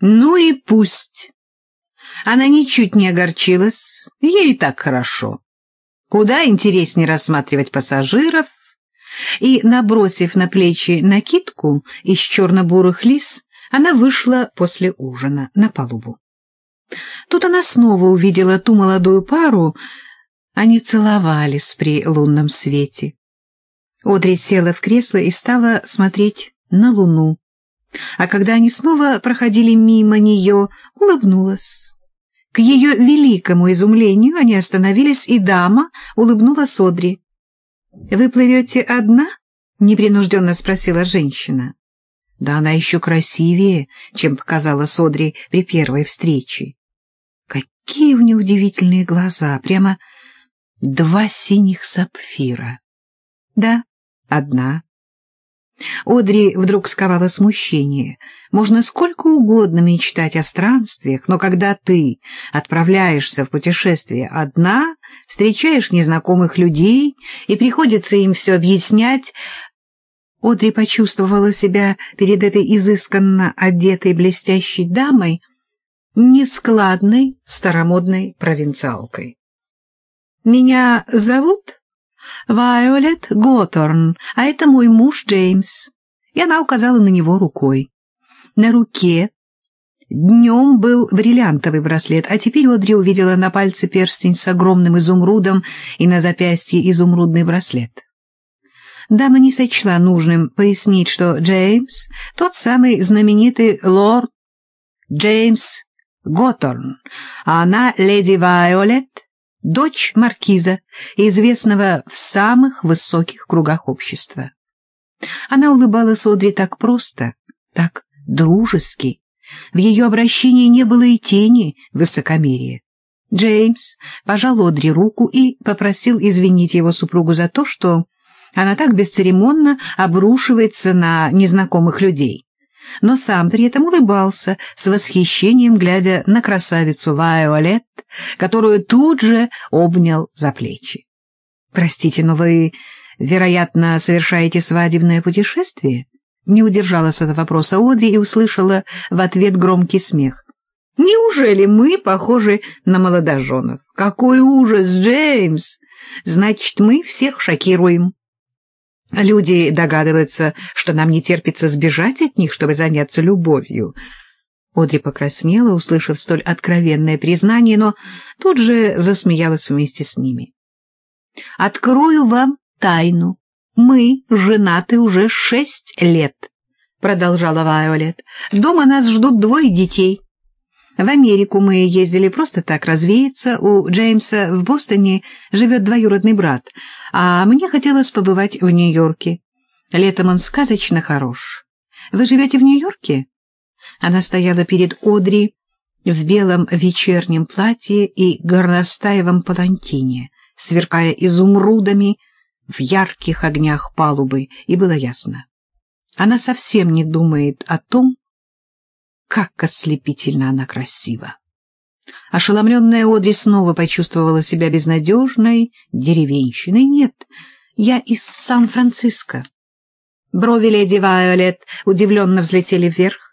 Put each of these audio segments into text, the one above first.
Ну и пусть. Она ничуть не огорчилась, ей и так хорошо. Куда интереснее рассматривать пассажиров, и, набросив на плечи накидку из черно-бурых лис, она вышла после ужина на палубу. Тут она снова увидела ту молодую пару, они целовались при лунном свете. Одри села в кресло и стала смотреть на луну, а когда они снова проходили мимо нее, улыбнулась. К ее великому изумлению они остановились, и дама улыбнулась Одри. — Вы плывете одна? — непринужденно спросила женщина. Да она еще красивее, чем показала Содри при первой встрече. Какие у нее удивительные глаза, прямо два синих сапфира. Да, одна. Одри вдруг сковала смущение. Можно сколько угодно мечтать о странствиях, но когда ты отправляешься в путешествие одна, встречаешь незнакомых людей, и приходится им все объяснять, Одри почувствовала себя перед этой изысканно одетой блестящей дамой нескладной старомодной провинциалкой. «Меня зовут Вайолет Готорн, а это мой муж Джеймс». И она указала на него рукой. На руке днем был бриллиантовый браслет, а теперь Одри увидела на пальце перстень с огромным изумрудом и на запястье изумрудный браслет. Дама не сочла нужным пояснить, что Джеймс — тот самый знаменитый лорд Джеймс Готорн, а она леди Вайолет, дочь маркиза, известного в самых высоких кругах общества. Она улыбалась Одри так просто, так дружески. В ее обращении не было и тени высокомерия. Джеймс пожал Одри руку и попросил извинить его супругу за то, что она так бесцеремонно обрушивается на незнакомых людей. Но сам при этом улыбался, с восхищением глядя на красавицу Вайолет, которую тут же обнял за плечи. «Простите, но вы, вероятно, совершаете свадебное путешествие?» Не удержалась от вопроса Одри и услышала в ответ громкий смех. «Неужели мы похожи на молодоженов? Какой ужас, Джеймс! Значит, мы всех шокируем». Люди догадываются, что нам не терпится сбежать от них, чтобы заняться любовью. Одри покраснела, услышав столь откровенное признание, но тут же засмеялась вместе с ними. «Открою вам тайну. Мы женаты уже шесть лет», — продолжала Вайолет. «Дома нас ждут двое детей». В Америку мы ездили просто так развеяться. У Джеймса в Бостоне живет двоюродный брат, а мне хотелось побывать в Нью-Йорке. Летом он сказочно хорош. Вы живете в Нью-Йорке? Она стояла перед Одри в белом вечернем платье и горностаевом палантине, сверкая изумрудами в ярких огнях палубы, и было ясно. Она совсем не думает о том, как ослепительно она красива! Ошеломленная Одри снова почувствовала себя безнадежной деревенщиной. Нет, я из Сан-Франциско. Брови леди Вайолет удивленно взлетели вверх.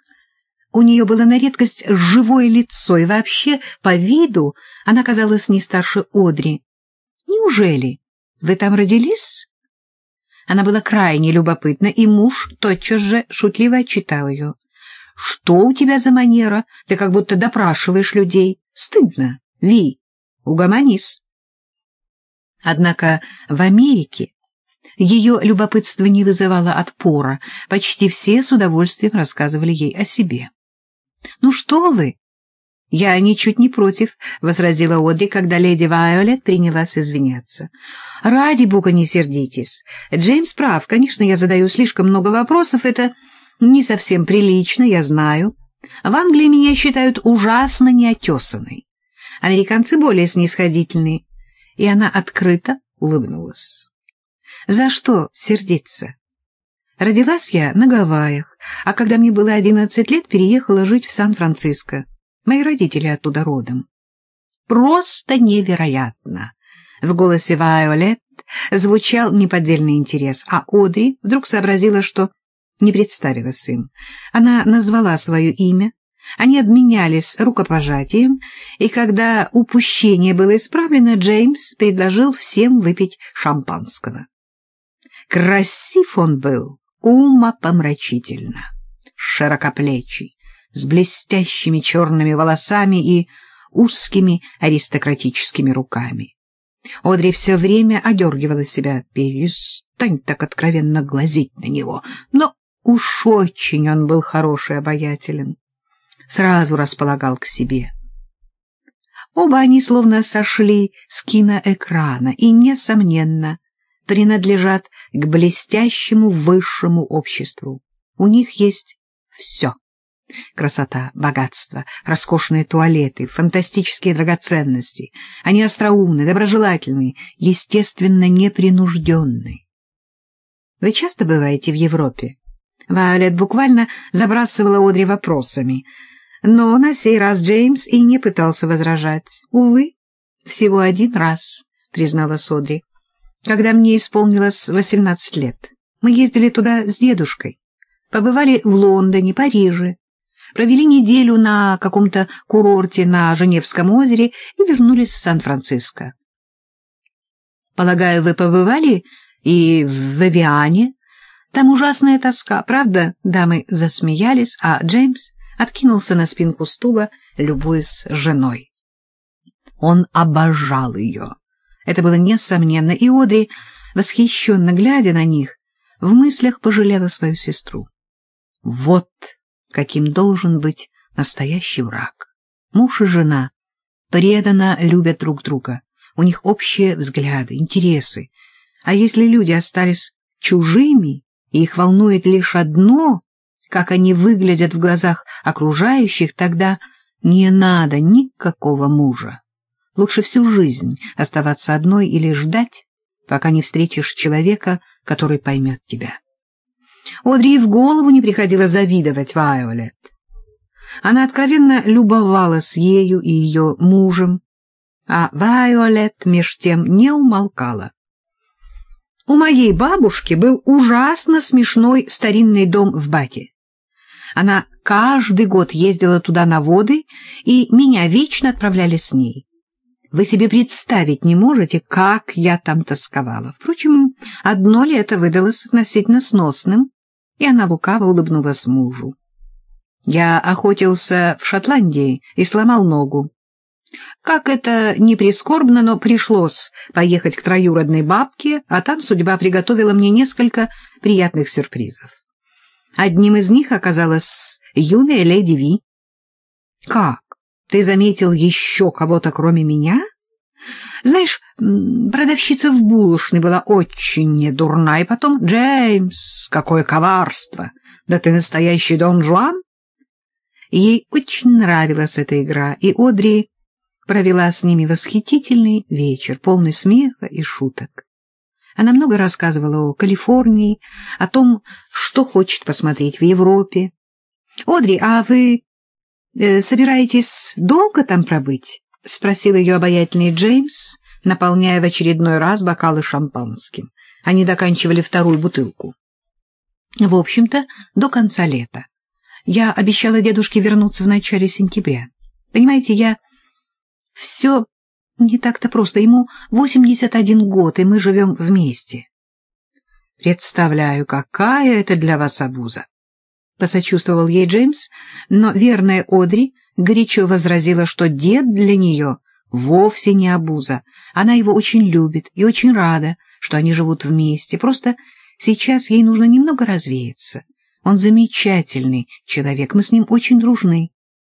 У нее было на редкость живое лицо, и вообще, по виду, она казалась не старше Одри. «Неужели? Вы там родились?» Она была крайне любопытна, и муж тотчас же шутливо отчитал ее. Что у тебя за манера? Ты как будто допрашиваешь людей. Стыдно. Ви, угомонись. Однако в Америке ее любопытство не вызывало отпора. Почти все с удовольствием рассказывали ей о себе. — Ну что вы? — Я ничуть не против, — возразила Одри, когда леди Вайолет принялась извиняться. — Ради бога не сердитесь. Джеймс прав. Конечно, я задаю слишком много вопросов. Это не совсем прилично, я знаю. В Англии меня считают ужасно неотесанной. Американцы более снисходительны. И она открыто улыбнулась. За что сердиться? Родилась я на Гавайях, а когда мне было одиннадцать лет, переехала жить в Сан-Франциско. Мои родители оттуда родом. Просто невероятно. В голосе Вайолет звучал неподдельный интерес, а Одри вдруг сообразила, что не представилась им. Она назвала свое имя, Они обменялись рукопожатием, и когда упущение было исправлено, Джеймс предложил всем выпить шампанского. Красив он был, умопомрачительно, широкоплечий, с блестящими черными волосами и узкими аристократическими руками. Одри все время одергивала себя. «Перестань так откровенно глазеть на него!» Но уж очень он был хороший обаятелен. Сразу располагал к себе. Оба они словно сошли с киноэкрана и, несомненно, принадлежат к блестящему высшему обществу. У них есть все. Красота, богатство, роскошные туалеты, фантастические драгоценности. Они остроумны, доброжелательны, естественно, непринужденны. Вы часто бываете в Европе? Вайолет буквально забрасывала Одри вопросами, но на сей раз Джеймс и не пытался возражать. Увы, всего один раз, признала Содри, когда мне исполнилось восемнадцать лет. Мы ездили туда с дедушкой, побывали в Лондоне, Париже, провели неделю на каком-то курорте на Женевском озере и вернулись в Сан-Франциско. Полагаю, вы побывали и в Вавиане? Там ужасная тоска, правда? Дамы засмеялись, а Джеймс откинулся на спинку стула, любуясь женой. Он обожал ее. Это было несомненно, и Одри, восхищенно глядя на них, в мыслях пожалела свою сестру. Вот каким должен быть настоящий враг. Муж и жена преданно любят друг друга, у них общие взгляды, интересы. А если люди остались чужими, и их волнует лишь одно, как они выглядят в глазах окружающих, тогда не надо никакого мужа. Лучше всю жизнь оставаться одной или ждать, пока не встретишь человека, который поймет тебя. Одри в голову не приходило завидовать Вайолет. Она откровенно любовалась ею и ее мужем, а Вайолет меж тем не умолкала. У моей бабушки был ужасно смешной старинный дом в Баке. Она каждый год ездила туда на воды, и меня вечно отправляли с ней. Вы себе представить не можете, как я там тосковала. Впрочем, одно лето выдалось относительно сносным и она лукаво улыбнулась мужу. Я охотился в Шотландии и сломал ногу. Как это не прискорбно, но пришлось поехать к троюродной бабке, а там судьба приготовила мне несколько приятных сюрпризов. Одним из них оказалась юная леди Ви. — Как? Ты заметил еще кого-то, кроме меня? — знаешь, продавщица в булочной была очень недурна, и потом Джеймс, какое коварство! Да ты настоящий Дон Жуан! Ей очень нравилась эта игра, и Одри провела с ними восхитительный вечер, полный смеха и шуток. Она много рассказывала о Калифорнии, о том, что хочет посмотреть в Европе. — Одри, а вы собираетесь долго там пробыть? — спросил ее обаятельный Джеймс, наполняя в очередной раз бокалы шампанским. Они доканчивали вторую бутылку. В общем-то, до конца лета. Я обещала дедушке вернуться в начале сентября. Понимаете, я... Все не так-то просто. Ему 81 год, и мы живем вместе. Представляю, какая это для вас обуза. Посочувствовал ей Джеймс, но верная Одри горячо возразила, что дед для нее вовсе не обуза. Она его очень любит и очень рада, что они живут вместе. Просто сейчас ей нужно немного развеяться. Он замечательный человек, мы с ним очень дружны.